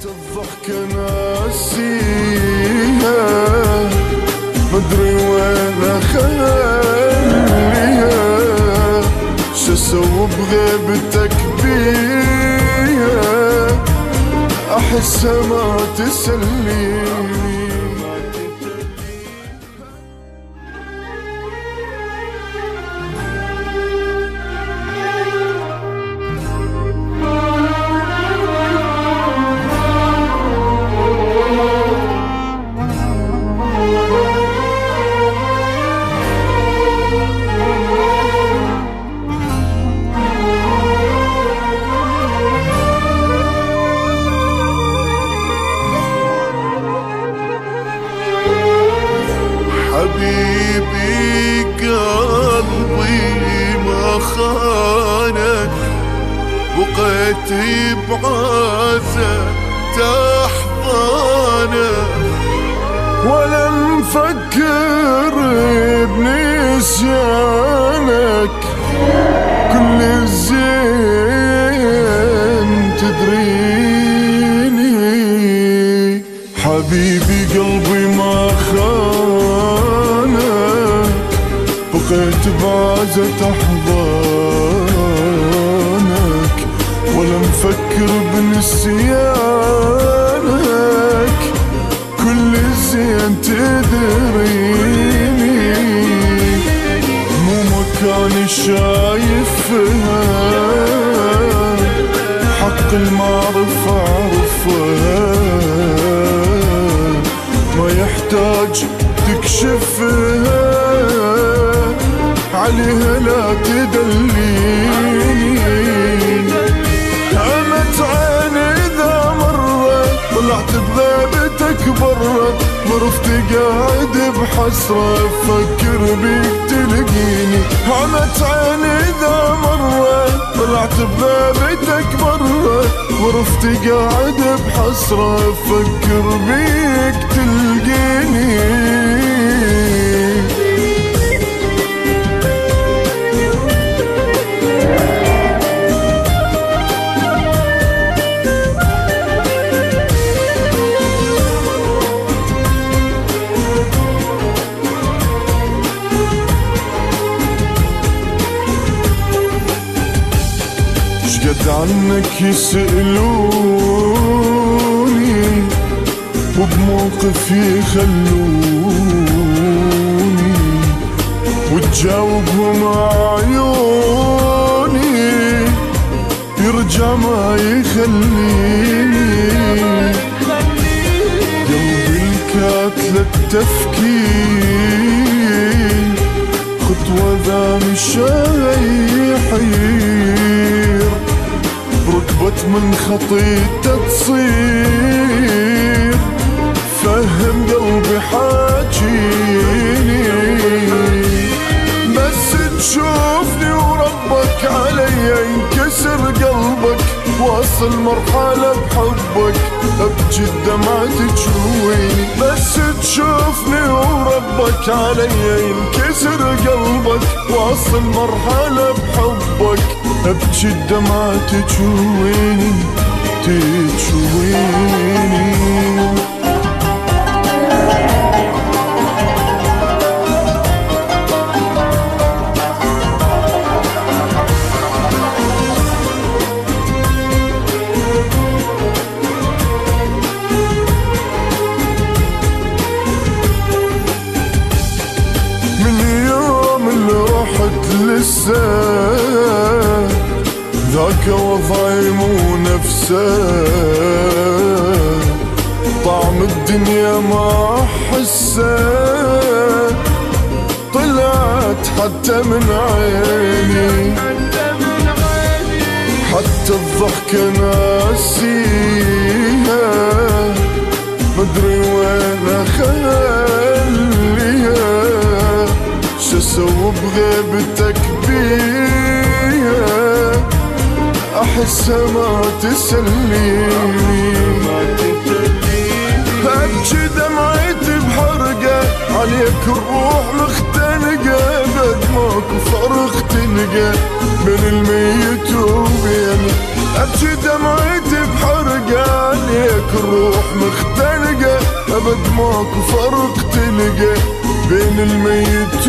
حتى الضحكة ناسيها مدري وين أخليها. شو أسوي بغيبتك بيها أحسها ما تسليني. بقيت بعزة تحضانك ولا مفكر بنسيانك. كل الزين تدريني. حبيبي قلبي ما خانك. بقيت بعزة أحضانك مفكر بنسيانك كل الزين تدريني. مو مكاني شايفها حق المعرف اعرفها ما يحتاج تكشفها عليها لا تدليني مرفت قاعد بحسرة أفكر بيك تلقيني. عمت عيني ذا مرة طلعت بغيبتك برا مرفت قاعد بحسرة أفكر بيك تلقيني. عنك يسألوني وبموقف يخلوني وتجاوبهم عيوني يرجع ما يخليني. قلبي الكاتلة التفكير خطوة ذا يحير ركبت من خطيته تصير. واصل مرحلة بحبك ابجي الدمعة تجويني بس تشوفني وربك علي ينكسر قلبك. واصل مرحلة بحبك ابجي الدمعة تجويني تجويني. لسه ذاك وضعي مو نفسه. طعم الدنيا ما احسه طلعت حتى من عيني. حتى الضحكة ناسيها. مدري وين اخليها احسها ما تسليني. ابكي دمعتي بحرقة عليك الروح مختنقة. بد ماكو فرق تلقى بين الميت وبيني. ابكي دمعتي بحرقة عليك الروح مختلقة أبد ماكو فرق تلقى بين الميت